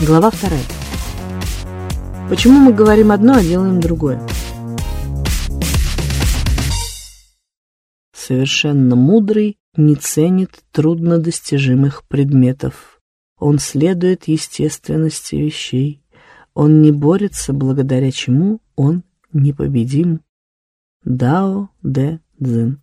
Глава вторая. Почему мы говорим одно, а делаем другое? Совершенно мудрый не ценит труднодостижимых предметов. Он следует естественности вещей. Он не борется, благодаря чему он непобедим. Дао Дэ Цзин.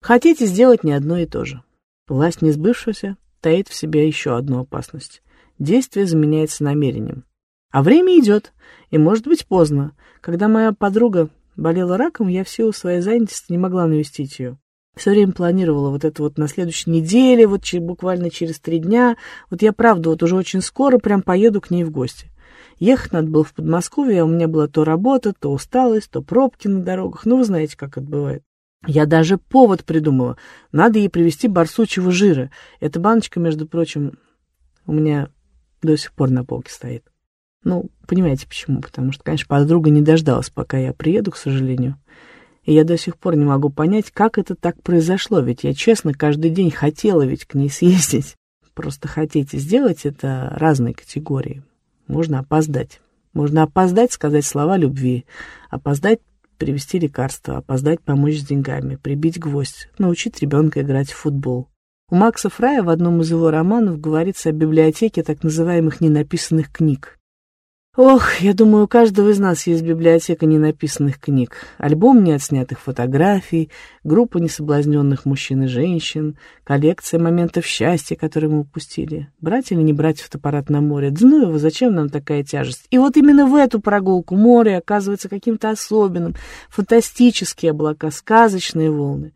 Хотите сделать не одно и то же. Власть несбывшегося таит в себе еще одну опасность. Действие заменяется намерением. А время идет, и может быть поздно. Когда моя подруга болела раком, я в силу своей занятости не могла навестить ее. Все время планировала вот это вот на следующей неделе, вот буквально через три дня. Вот я, правда, вот уже очень скоро прям поеду к ней в гости. Ехать надо было в Подмосковье, а у меня была то работа, то усталость, то пробки на дорогах. Ну, вы знаете, как это бывает. Я даже повод придумала. Надо ей привезти барсучьего жира. Эта баночка, между прочим, у меня до сих пор на полке стоит. Ну, понимаете почему? Потому что, конечно, подруга не дождалась, пока я приеду, к сожалению. И я до сих пор не могу понять, как это так произошло. Ведь я, честно, каждый день хотела ведь к ней съездить. Просто хотите сделать это разные категории. Можно опоздать. Можно опоздать сказать слова любви, опоздать привезти лекарства, опоздать помочь с деньгами, прибить гвоздь, научить ребенка играть в футбол. У Макса Фрая в одном из его романов говорится о библиотеке так называемых ненаписанных книг. Ох, я думаю, у каждого из нас есть библиотека ненаписанных книг, альбом неотснятых фотографий, группа несоблазненных мужчин и женщин, коллекция моментов счастья, которые мы упустили. Брать или не брать фотоаппарат на море? Дзнуева, зачем нам такая тяжесть? И вот именно в эту прогулку море оказывается каким-то особенным, фантастические облака, сказочные волны.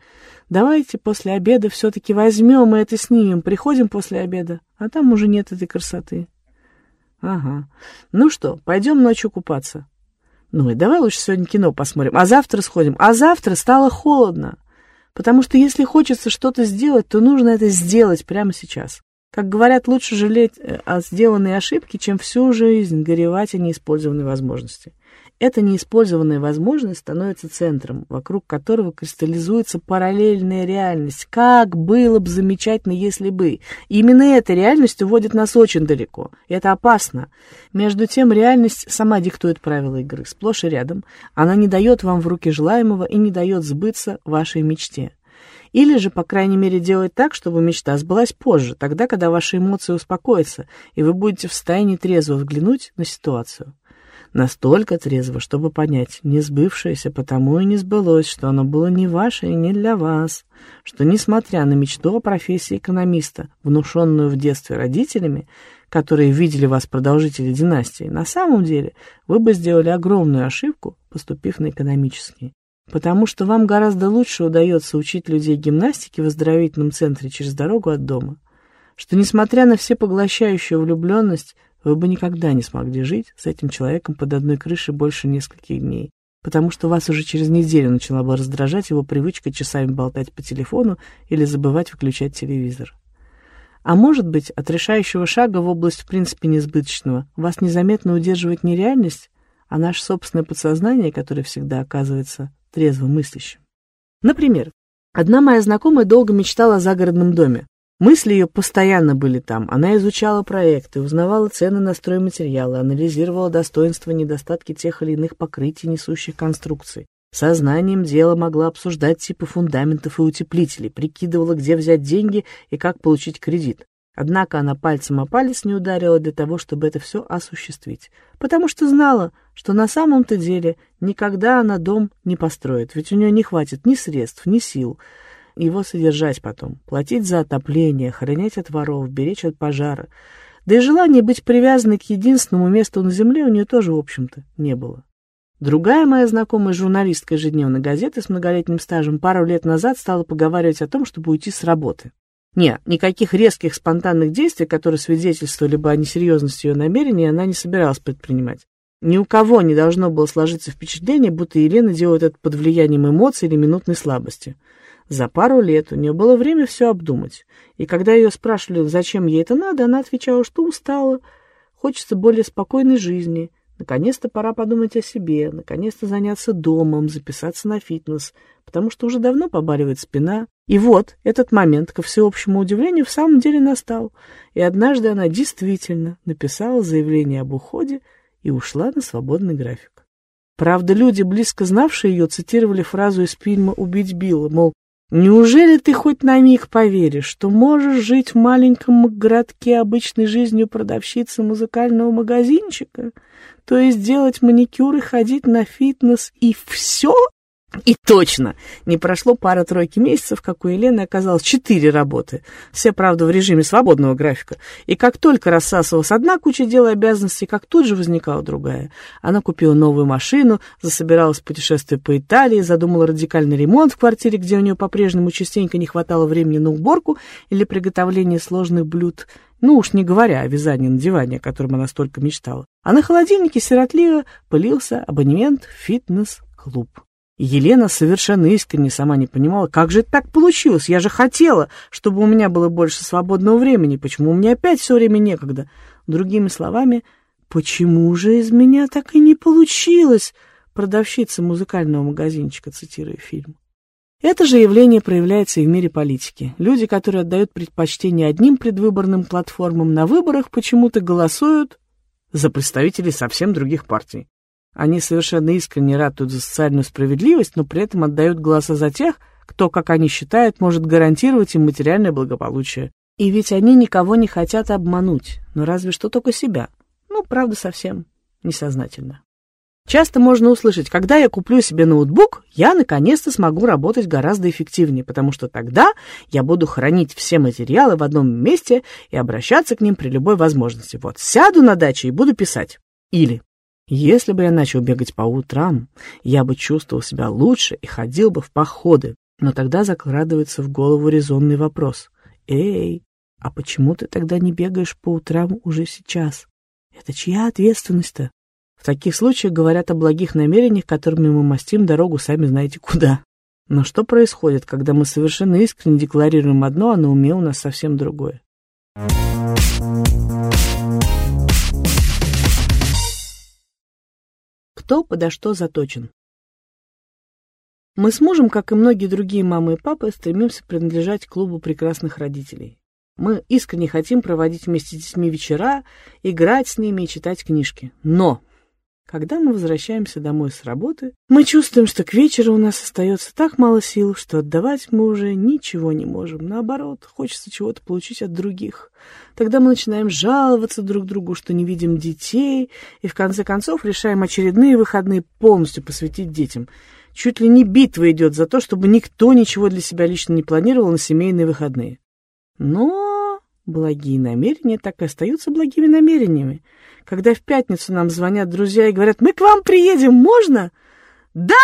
Давайте после обеда все-таки возьмем и это снимем, приходим после обеда, а там уже нет этой красоты. Ага. Ну что, пойдем ночью купаться? Ну и давай лучше сегодня кино посмотрим, а завтра сходим. А завтра стало холодно. Потому что если хочется что-то сделать, то нужно это сделать прямо сейчас. Как говорят, лучше жалеть э, о сделанной ошибке, чем всю жизнь горевать о неиспользованной возможности. Эта неиспользованная возможность становится центром, вокруг которого кристаллизуется параллельная реальность. Как было бы замечательно, если бы. Именно эта реальность уводит нас очень далеко. И это опасно. Между тем, реальность сама диктует правила игры, сплошь и рядом. Она не дает вам в руки желаемого и не дает сбыться вашей мечте. Или же, по крайней мере, делает так, чтобы мечта сбылась позже, тогда, когда ваши эмоции успокоятся, и вы будете в состоянии трезво взглянуть на ситуацию. Настолько трезво, чтобы понять, не сбывшееся потому и не сбылось, что оно было не ваше и не для вас, что, несмотря на мечту о профессии экономиста, внушенную в детстве родителями, которые видели вас продолжители династии, на самом деле вы бы сделали огромную ошибку, поступив на экономические. Потому что вам гораздо лучше удается учить людей гимнастике в оздоровительном центре через дорогу от дома. Что, несмотря на всепоглощающую влюбленность, вы бы никогда не смогли жить с этим человеком под одной крышей больше нескольких дней, потому что вас уже через неделю начала бы раздражать его привычка часами болтать по телефону или забывать выключать телевизор. А может быть, от решающего шага в область в принципе несбыточного вас незаметно удерживает не реальность, а наше собственное подсознание, которое всегда оказывается трезво мыслящим. Например, одна моя знакомая долго мечтала о загородном доме, Мысли ее постоянно были там. Она изучала проекты, узнавала цены на стройматериалы, анализировала достоинства и недостатки тех или иных покрытий несущих конструкций. Сознанием дела могла обсуждать типы фундаментов и утеплителей, прикидывала, где взять деньги и как получить кредит. Однако она пальцем о палец не ударила для того, чтобы это все осуществить, потому что знала, что на самом-то деле никогда она дом не построит, ведь у нее не хватит ни средств, ни сил, его содержать потом, платить за отопление, хранять от воров, беречь от пожара. Да и желание быть привязанной к единственному месту на земле у нее тоже, в общем-то, не было. Другая моя знакомая журналистка ежедневной газеты с многолетним стажем пару лет назад стала поговаривать о том, чтобы уйти с работы. Нет, никаких резких спонтанных действий, которые свидетельствовали бы о несерьезности ее намерений, она не собиралась предпринимать. Ни у кого не должно было сложиться впечатление, будто Елена делает это под влиянием эмоций или минутной слабости. За пару лет у нее было время все обдумать, и когда ее спрашивали, зачем ей это надо, она отвечала, что устала, хочется более спокойной жизни, Наконец-то пора подумать о себе, наконец-то заняться домом, записаться на фитнес, потому что уже давно побаливает спина. И вот этот момент, ко всеобщему удивлению, в самом деле настал. И однажды она действительно написала заявление об уходе и ушла на свободный график. Правда, люди, близко знавшие ее, цитировали фразу из фильма «Убить Билла», мол, «Неужели ты хоть на миг поверишь, что можешь жить в маленьком городке обычной жизнью продавщицы музыкального магазинчика, то есть делать маникюр и ходить на фитнес и все?» И точно, не прошло пара-тройки месяцев, как у Елены оказалось четыре работы. Все, правда, в режиме свободного графика. И как только рассасывалась одна куча дел и обязанностей, как тут же возникала другая. Она купила новую машину, засобиралась в путешествие по Италии, задумала радикальный ремонт в квартире, где у нее по-прежнему частенько не хватало времени на уборку или приготовление сложных блюд. Ну уж не говоря о вязании на диване, о котором она столько мечтала. А на холодильнике сиротливо пылился абонемент в фитнес-клуб. Елена совершенно искренне сама не понимала, как же это так получилось. Я же хотела, чтобы у меня было больше свободного времени. Почему у меня опять все время некогда? Другими словами, почему же из меня так и не получилось? Продавщица музыкального магазинчика, цитируя фильм. Это же явление проявляется и в мире политики. Люди, которые отдают предпочтение одним предвыборным платформам, на выборах почему-то голосуют за представителей совсем других партий. Они совершенно искренне ратуют за социальную справедливость, но при этом отдают голоса за тех, кто, как они считают, может гарантировать им материальное благополучие. И ведь они никого не хотят обмануть, но разве что только себя. Ну, правда, совсем несознательно. Часто можно услышать, когда я куплю себе ноутбук, я наконец-то смогу работать гораздо эффективнее, потому что тогда я буду хранить все материалы в одном месте и обращаться к ним при любой возможности. Вот сяду на даче и буду писать. Или если бы я начал бегать по утрам, я бы чувствовал себя лучше и ходил бы в походы. Но тогда закладывается в голову резонный вопрос. «Эй, а почему ты тогда не бегаешь по утрам уже сейчас? Это чья ответственность-то?» В таких случаях говорят о благих намерениях, которыми мы мастим дорогу сами знаете куда. Но что происходит, когда мы совершенно искренне декларируем одно, а на уме у нас совсем другое? Кто подо что заточен. Мы с мужем, как и многие другие мамы и папы, стремимся принадлежать клубу прекрасных родителей. Мы искренне хотим проводить вместе с детьми вечера, играть с ними и читать книжки. Но когда мы возвращаемся домой с работы, мы чувствуем, что к вечеру у нас остается так мало сил, что отдавать мы уже ничего не можем. Наоборот, хочется чего-то получить от других. Тогда мы начинаем жаловаться друг другу, что не видим детей, и в конце концов решаем очередные выходные полностью посвятить детям. Чуть ли не битва идет за то, чтобы никто ничего для себя лично не планировал на семейные выходные. Но благие намерения так и остаются благими намерениями. Когда в пятницу нам звонят друзья и говорят, мы к вам приедем, можно? Да,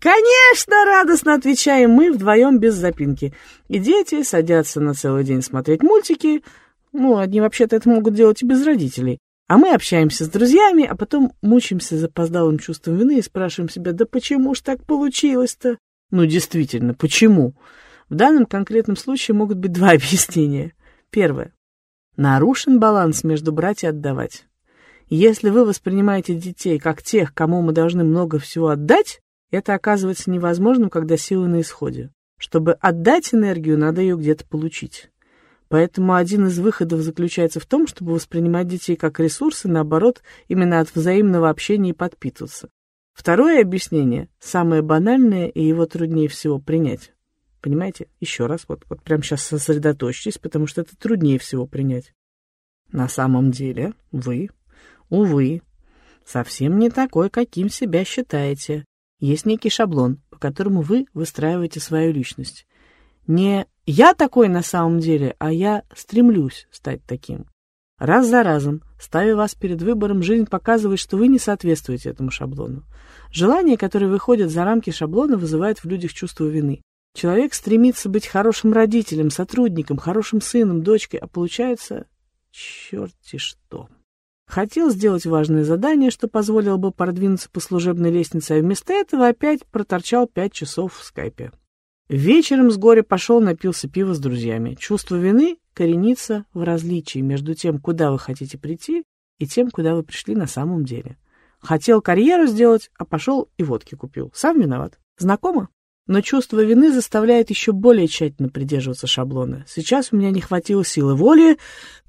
конечно, радостно отвечаем мы вдвоем без запинки. И дети садятся на целый день смотреть мультики. Ну, одни вообще-то это могут делать и без родителей. А мы общаемся с друзьями, а потом мучаемся запоздалым чувством вины и спрашиваем себя, да почему ж так получилось-то? Ну, действительно, почему? В данном конкретном случае могут быть два объяснения. Первое. Нарушен баланс между брать и отдавать. Если вы воспринимаете детей как тех, кому мы должны много всего отдать, это оказывается невозможным, когда силы на исходе. Чтобы отдать энергию, надо ее где-то получить. Поэтому один из выходов заключается в том, чтобы воспринимать детей как ресурсы, наоборот, именно от взаимного общения и подпитываться. Второе объяснение, самое банальное, и его труднее всего принять. Понимаете? Еще раз, вот, вот прямо сейчас сосредоточьтесь, потому что это труднее всего принять. На самом деле вы Увы, совсем не такой, каким себя считаете. Есть некий шаблон, по которому вы выстраиваете свою личность. Не «я такой на самом деле», а «я стремлюсь стать таким». Раз за разом, ставя вас перед выбором, жизнь показывает, что вы не соответствуете этому шаблону. Желания, которые выходят за рамки шаблона, вызывают в людях чувство вины. Человек стремится быть хорошим родителем, сотрудником, хорошим сыном, дочкой, а получается черти что. Хотел сделать важное задание, что позволило бы продвинуться по служебной лестнице, а вместо этого опять проторчал пять часов в скайпе. Вечером с горя пошел, напился пива с друзьями. Чувство вины коренится в различии между тем, куда вы хотите прийти, и тем, куда вы пришли на самом деле. Хотел карьеру сделать, а пошел и водки купил. Сам виноват. Знакомо? Но чувство вины заставляет еще более тщательно придерживаться шаблона. Сейчас у меня не хватило силы воли,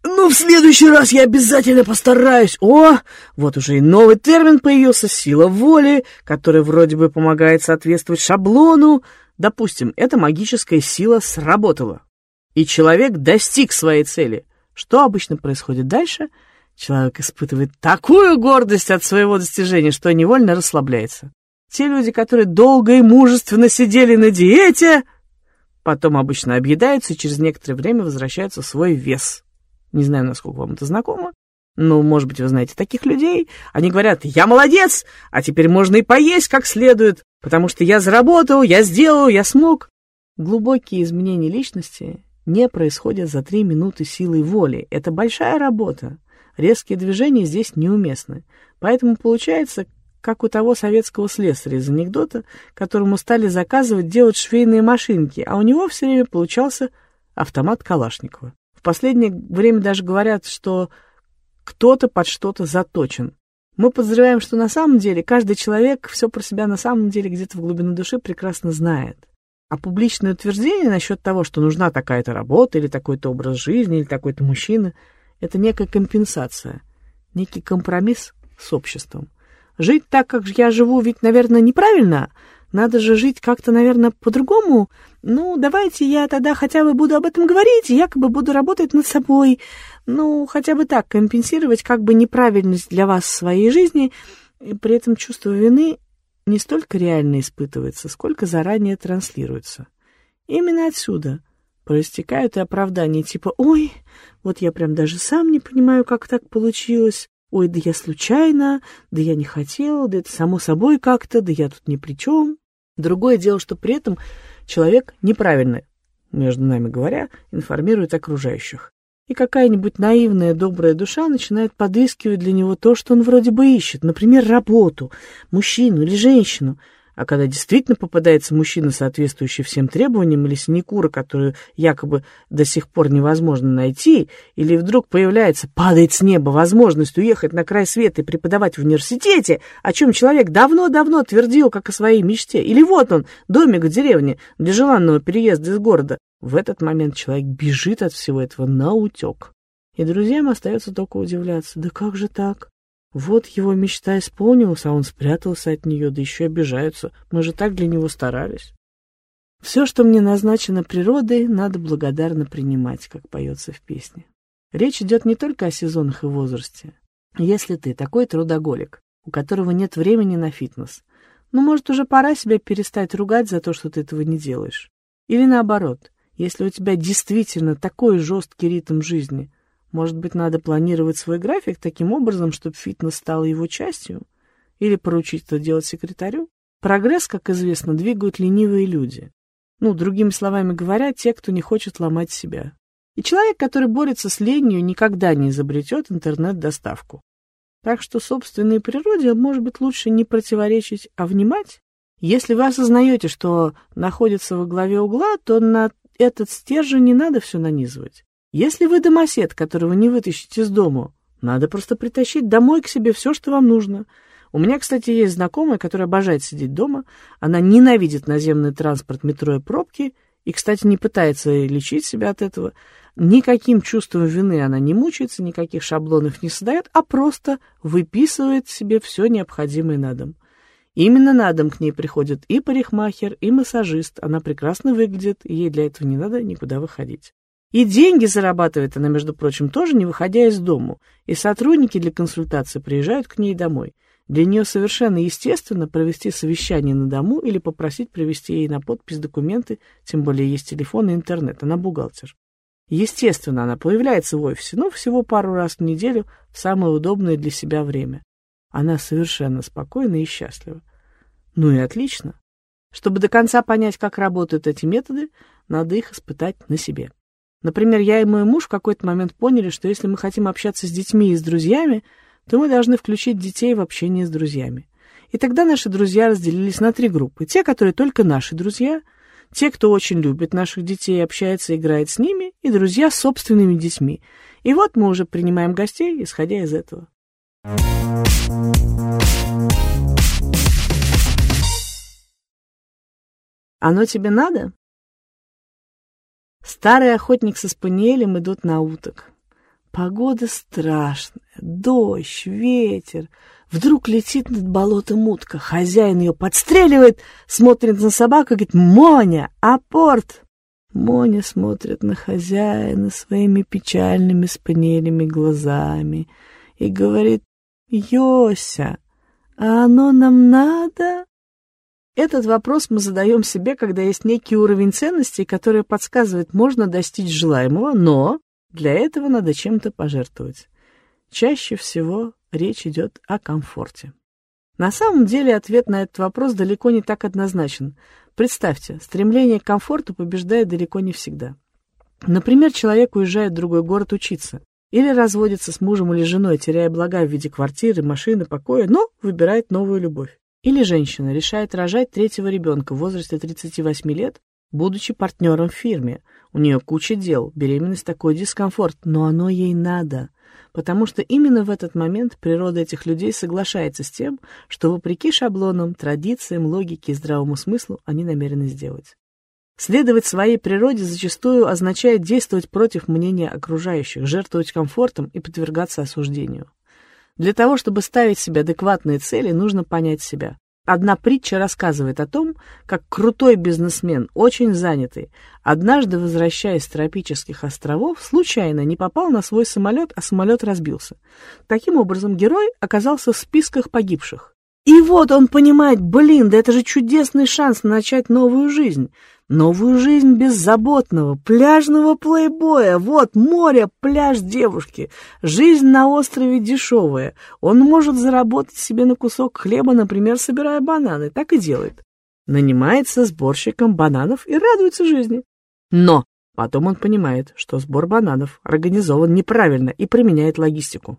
но в следующий раз я обязательно постараюсь. О, вот уже и новый термин появился — сила воли, которая вроде бы помогает соответствовать шаблону. Допустим, эта магическая сила сработала, и человек достиг своей цели. Что обычно происходит дальше? Человек испытывает такую гордость от своего достижения, что невольно расслабляется. Те люди, которые долго и мужественно сидели на диете, потом обычно объедаются и через некоторое время возвращаются в свой вес. Не знаю, насколько вам это знакомо, но, может быть, вы знаете таких людей. Они говорят, я молодец, а теперь можно и поесть как следует, потому что я заработал, я сделал, я смог. Глубокие изменения личности не происходят за три минуты силой воли. Это большая работа. Резкие движения здесь неуместны. Поэтому получается, как у того советского слесаря из анекдота, которому стали заказывать делать швейные машинки, а у него все время получался автомат Калашникова. В последнее время даже говорят, что кто-то под что-то заточен. Мы подозреваем, что на самом деле каждый человек все про себя на самом деле где-то в глубине души прекрасно знает. А публичное утверждение насчет того, что нужна такая-то работа, или такой-то образ жизни, или такой-то мужчина, это некая компенсация, некий компромисс с обществом. Жить так, как я живу, ведь, наверное, неправильно. Надо же жить как-то, наверное, по-другому. Ну, давайте я тогда хотя бы буду об этом говорить, якобы буду работать над собой. Ну, хотя бы так, компенсировать как бы неправильность для вас в своей жизни, и при этом чувство вины не столько реально испытывается, сколько заранее транслируется. Именно отсюда проистекают и оправдания типа «Ой, вот я прям даже сам не понимаю, как так получилось», Ой, да я случайно, да я не хотел, да это само собой как-то, да я тут ни при чем. Другое дело, что при этом человек неправильно, между нами говоря, информирует окружающих. И какая-нибудь наивная добрая душа начинает подыскивать для него то, что он вроде бы ищет, например, работу, мужчину или женщину — а когда действительно попадается мужчина, соответствующий всем требованиям, или синекура, которую якобы до сих пор невозможно найти, или вдруг появляется, падает с неба возможность уехать на край света и преподавать в университете, о чем человек давно-давно твердил, как о своей мечте, или вот он, домик в деревне для желанного переезда из города, в этот момент человек бежит от всего этого на утек. И друзьям остается только удивляться, да как же так? Вот его мечта исполнилась, а он спрятался от нее, да еще обижаются. Мы же так для него старались. Все, что мне назначено природой, надо благодарно принимать, как поется в песне. Речь идет не только о сезонах и возрасте. Если ты такой трудоголик, у которого нет времени на фитнес, ну, может, уже пора себя перестать ругать за то, что ты этого не делаешь. Или наоборот, если у тебя действительно такой жесткий ритм жизни, может быть, надо планировать свой график таким образом, чтобы фитнес стал его частью? Или поручить это делать секретарю? Прогресс, как известно, двигают ленивые люди. Ну, другими словами говоря, те, кто не хочет ломать себя. И человек, который борется с ленью, никогда не изобретет интернет-доставку. Так что собственной природе, может быть, лучше не противоречить, а внимать. Если вы осознаете, что находится во главе угла, то на этот стержень не надо все нанизывать. Если вы домосед, которого не вытащите из дому, надо просто притащить домой к себе все, что вам нужно. У меня, кстати, есть знакомая, которая обожает сидеть дома. Она ненавидит наземный транспорт, метро и пробки. И, кстати, не пытается лечить себя от этого. Никаким чувством вины она не мучается, никаких шаблонов не создает, а просто выписывает себе все необходимое на дом. Именно на дом к ней приходят и парикмахер, и массажист. Она прекрасно выглядит, и ей для этого не надо никуда выходить. И деньги зарабатывает она, между прочим, тоже не выходя из дому. И сотрудники для консультации приезжают к ней домой. Для нее совершенно естественно провести совещание на дому или попросить привезти ей на подпись документы, тем более есть телефон и интернет, она бухгалтер. Естественно, она появляется в офисе, но всего пару раз в неделю в самое удобное для себя время. Она совершенно спокойна и счастлива. Ну и отлично. Чтобы до конца понять, как работают эти методы, надо их испытать на себе. Например, я и мой муж в какой-то момент поняли, что если мы хотим общаться с детьми и с друзьями, то мы должны включить детей в общение с друзьями. И тогда наши друзья разделились на три группы. Те, которые только наши друзья, те, кто очень любит наших детей, общается, играет с ними, и друзья с собственными детьми. И вот мы уже принимаем гостей, исходя из этого. Оно тебе надо? Старый охотник со спаниелем идут на уток. Погода страшная, дождь, ветер. Вдруг летит над болотом утка. Хозяин ее подстреливает, смотрит на собаку и говорит «Моня, апорт!» Моня смотрит на хозяина своими печальными спаниелями глазами и говорит «Йося, а оно нам надо?» Этот вопрос мы задаем себе, когда есть некий уровень ценностей, который подсказывает, можно достичь желаемого, но для этого надо чем-то пожертвовать. Чаще всего речь идет о комфорте. На самом деле ответ на этот вопрос далеко не так однозначен. Представьте, стремление к комфорту побеждает далеко не всегда. Например, человек уезжает в другой город учиться, или разводится с мужем или женой, теряя блага в виде квартиры, машины, покоя, но выбирает новую любовь. Или женщина решает рожать третьего ребенка в возрасте 38 лет, будучи партнером в фирме. У нее куча дел, беременность такой дискомфорт, но оно ей надо. Потому что именно в этот момент природа этих людей соглашается с тем, что вопреки шаблонам, традициям, логике и здравому смыслу они намерены сделать. Следовать своей природе зачастую означает действовать против мнения окружающих, жертвовать комфортом и подвергаться осуждению. Для того, чтобы ставить себе адекватные цели, нужно понять себя. Одна притча рассказывает о том, как крутой бизнесмен, очень занятый, однажды, возвращаясь с тропических островов, случайно не попал на свой самолет, а самолет разбился. Таким образом, герой оказался в списках погибших. И вот он понимает, блин, да это же чудесный шанс начать новую жизнь. Новую жизнь беззаботного, пляжного плейбоя. Вот море, пляж девушки. Жизнь на острове дешевая. Он может заработать себе на кусок хлеба, например, собирая бананы. Так и делает. Нанимается сборщиком бананов и радуется жизни. Но потом он понимает, что сбор бананов организован неправильно и применяет логистику.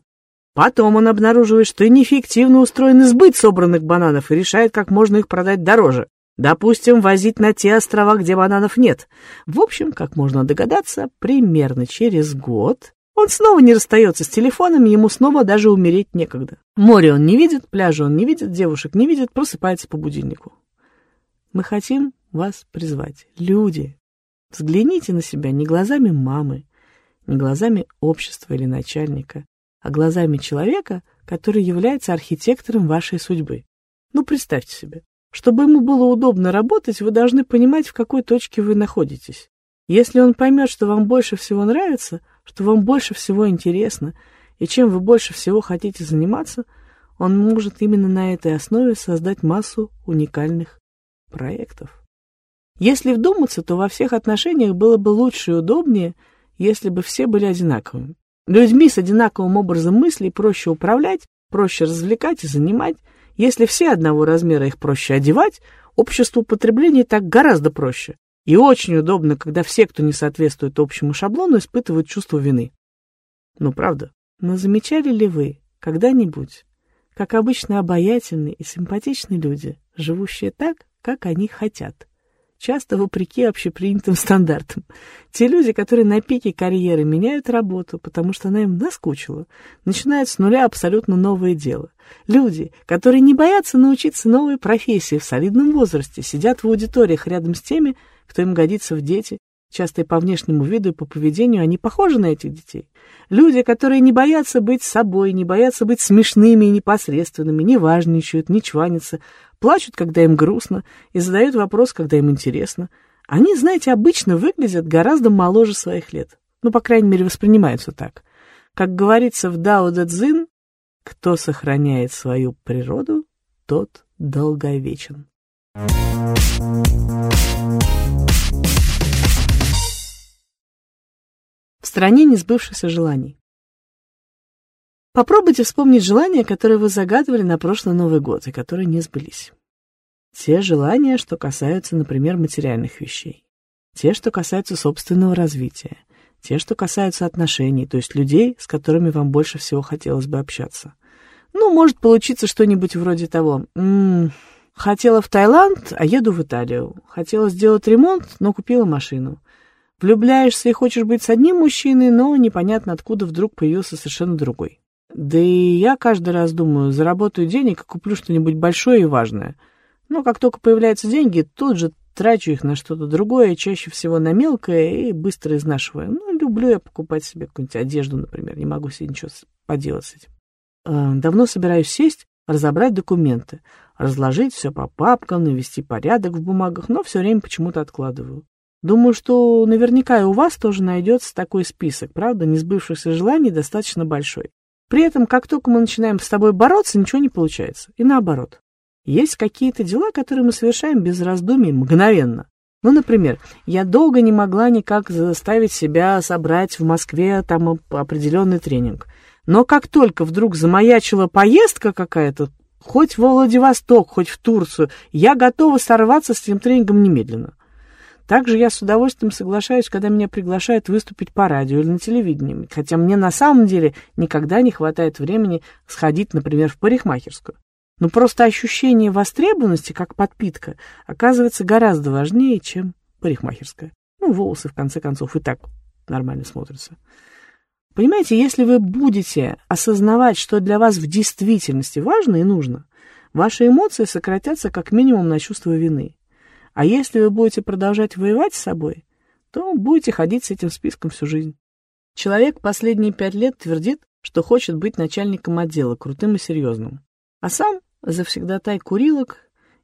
Потом он обнаруживает, что неэффективно устроен сбыт собранных бананов и решает, как можно их продать дороже. Допустим, возить на те острова, где бананов нет. В общем, как можно догадаться, примерно через год он снова не расстается с телефоном, ему снова даже умереть некогда. Море он не видит, пляжа он не видит, девушек не видит, просыпается по будильнику. Мы хотим вас призвать. Люди, взгляните на себя не глазами мамы, не глазами общества или начальника, а глазами человека, который является архитектором вашей судьбы. Ну, представьте себе, чтобы ему было удобно работать, вы должны понимать, в какой точке вы находитесь. Если он поймет, что вам больше всего нравится, что вам больше всего интересно, и чем вы больше всего хотите заниматься, он может именно на этой основе создать массу уникальных проектов. Если вдуматься, то во всех отношениях было бы лучше и удобнее, если бы все были одинаковыми. Людьми с одинаковым образом мыслей проще управлять, проще развлекать и занимать, если все одного размера их проще одевать, обществу потребления так гораздо проще. И очень удобно, когда все, кто не соответствует общему шаблону, испытывают чувство вины. Ну, правда. Но замечали ли вы когда-нибудь, как обычно обаятельные и симпатичные люди, живущие так, как они хотят? Часто вопреки общепринятым стандартам. Те люди, которые на пике карьеры меняют работу, потому что она им наскучила, начинают с нуля абсолютно новое дело. Люди, которые не боятся научиться новой профессии в солидном возрасте, сидят в аудиториях рядом с теми, кто им годится в дети, Часто и по внешнему виду, и по поведению они похожи на этих детей. Люди, которые не боятся быть собой, не боятся быть смешными и непосредственными, не важничают, не чванятся, плачут, когда им грустно, и задают вопрос, когда им интересно. Они, знаете, обычно выглядят гораздо моложе своих лет. Ну, по крайней мере, воспринимаются так. Как говорится в Дао Дэ Цзин, кто сохраняет свою природу, тот долговечен. В стране несбывшихся желаний. Попробуйте вспомнить желания, которые вы загадывали на прошлый Новый год и которые не сбылись. Те желания, что касаются, например, материальных вещей. Те, что касаются собственного развития. Те, что касаются отношений, то есть людей, с которыми вам больше всего хотелось бы общаться. Ну, может получиться что-нибудь вроде того. М -м, хотела в Таиланд, а еду в Италию. Хотела сделать ремонт, но купила машину. Влюбляешься и хочешь быть с одним мужчиной, но непонятно откуда вдруг появился совершенно другой. Да и я каждый раз думаю, заработаю денег и куплю что-нибудь большое и важное. Но как только появляются деньги, тут же трачу их на что-то другое, чаще всего на мелкое и быстро изнашиваю. Ну, люблю я покупать себе какую-нибудь одежду, например, не могу себе ничего поделать с этим. А, давно собираюсь сесть, разобрать документы, разложить все по папкам, навести порядок в бумагах, но все время почему-то откладываю. Думаю, что наверняка и у вас тоже найдется такой список, правда, несбывшихся желаний достаточно большой. При этом, как только мы начинаем с тобой бороться, ничего не получается. И наоборот. Есть какие-то дела, которые мы совершаем без раздумий, мгновенно. Ну, например, я долго не могла никак заставить себя собрать в Москве там определенный тренинг. Но как только вдруг замаячила поездка какая-то, хоть в Владивосток, хоть в Турцию, я готова сорваться с этим тренингом немедленно. Также я с удовольствием соглашаюсь, когда меня приглашают выступить по радио или на телевидении, хотя мне на самом деле никогда не хватает времени сходить, например, в парикмахерскую. Но просто ощущение востребованности, как подпитка, оказывается гораздо важнее, чем парикмахерская. Ну, волосы, в конце концов, и так нормально смотрятся. Понимаете, если вы будете осознавать, что для вас в действительности важно и нужно, ваши эмоции сократятся как минимум на чувство вины. А если вы будете продолжать воевать с собой, то будете ходить с этим списком всю жизнь. Человек последние пять лет твердит, что хочет быть начальником отдела, крутым и серьезным. А сам завсегдатай курилок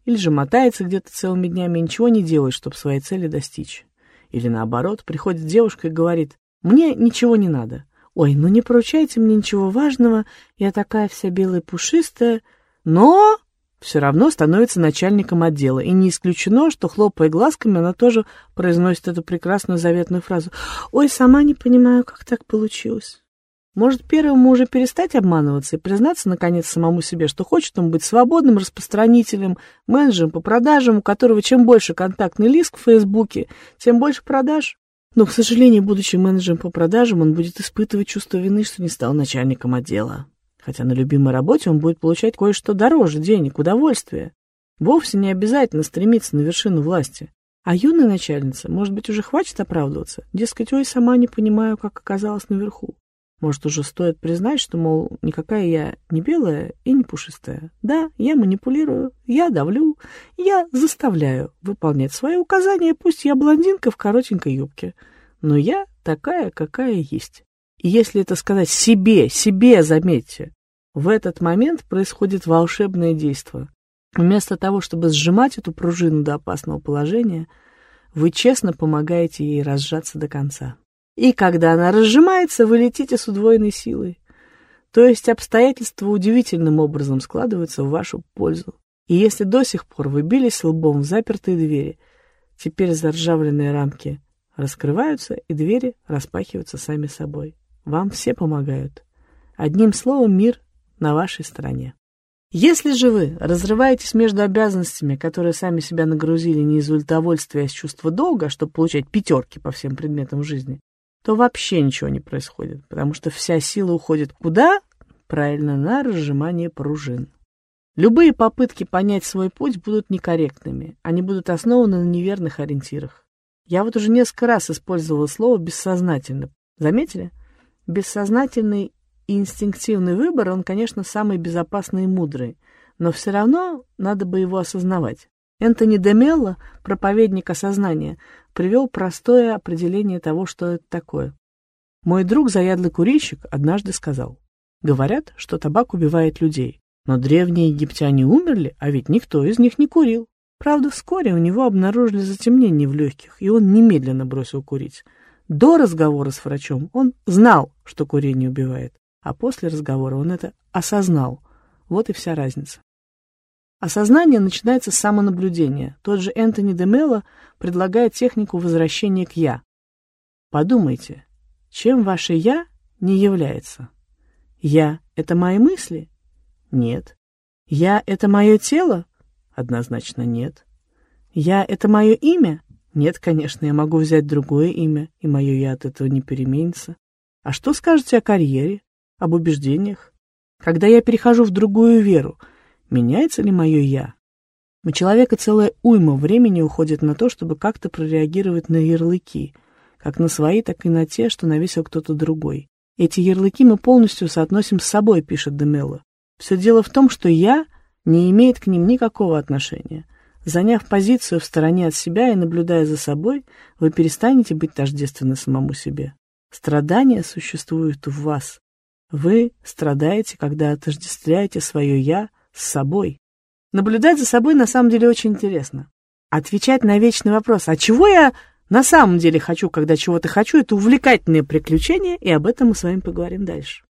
или же мотается где-то целыми днями и ничего не делает, чтобы своей цели достичь. Или наоборот, приходит девушка и говорит, «Мне ничего не надо. Ой, ну не поручайте мне ничего важного, я такая вся белая пушистая, но все равно становится начальником отдела. И не исключено, что, хлопая глазками, она тоже произносит эту прекрасную заветную фразу. «Ой, сама не понимаю, как так получилось». Может, первому уже перестать обманываться и признаться, наконец, самому себе, что хочет он быть свободным распространителем, менеджером по продажам, у которого чем больше контактный лист в Фейсбуке, тем больше продаж. Но, к сожалению, будучи менеджером по продажам, он будет испытывать чувство вины, что не стал начальником отдела хотя на любимой работе он будет получать кое-что дороже денег, удовольствия. Вовсе не обязательно стремиться на вершину власти. А юная начальница, может быть, уже хватит оправдываться? Дескать, ой, сама не понимаю, как оказалась наверху. Может, уже стоит признать, что, мол, никакая я не белая и не пушистая. Да, я манипулирую, я давлю, я заставляю выполнять свои указания, пусть я блондинка в коротенькой юбке. Но я такая, какая есть. И если это сказать себе, себе, заметьте, в этот момент происходит волшебное действие. Вместо того, чтобы сжимать эту пружину до опасного положения, вы честно помогаете ей разжаться до конца. И когда она разжимается, вы летите с удвоенной силой. То есть обстоятельства удивительным образом складываются в вашу пользу. И если до сих пор вы бились лбом в запертые двери, теперь заржавленные рамки раскрываются, и двери распахиваются сами собой. Вам все помогают. Одним словом, мир на вашей стороне. Если же вы разрываетесь между обязанностями, которые сами себя нагрузили не из удовольствия, а из чувства долга, чтобы получать пятерки по всем предметам жизни, то вообще ничего не происходит, потому что вся сила уходит куда? Правильно, на разжимание пружин. Любые попытки понять свой путь будут некорректными, они будут основаны на неверных ориентирах. Я вот уже несколько раз использовала слово «бессознательно». Заметили? Бессознательный инстинктивный выбор, он, конечно, самый безопасный и мудрый, но все равно надо бы его осознавать. Энтони де Мелло, проповедник осознания, привел простое определение того, что это такое. Мой друг, заядлый курильщик, однажды сказал, «Говорят, что табак убивает людей, но древние египтяне умерли, а ведь никто из них не курил. Правда, вскоре у него обнаружили затемнение в легких, и он немедленно бросил курить. До разговора с врачом он знал, что курение убивает, а после разговора он это осознал. Вот и вся разница. Осознание начинается с самонаблюдения. Тот же Энтони де предлагает технику возвращения к «я». Подумайте, чем ваше «я» не является? «Я» — это мои мысли? Нет. «Я» — это мое тело? Однозначно нет. «Я» — это мое имя? Нет, конечно, я могу взять другое имя, и мое «я» от этого не переменится. А что скажете о карьере? Об убеждениях. Когда я перехожу в другую веру, меняется ли мое «я»? У человека целая уйма времени уходит на то, чтобы как-то прореагировать на ярлыки, как на свои, так и на те, что навесил кто-то другой. Эти ярлыки мы полностью соотносим с собой, пишет Демелло. Все дело в том, что «я» не имеет к ним никакого отношения. Заняв позицию в стороне от себя и наблюдая за собой, вы перестанете быть тождественны самому себе. Страдания существуют в вас. Вы страдаете, когда отождествляете свое «я» с собой. Наблюдать за собой на самом деле очень интересно. Отвечать на вечный вопрос «А чего я на самом деле хочу, когда чего-то хочу?» Это увлекательное приключение, и об этом мы с вами поговорим дальше.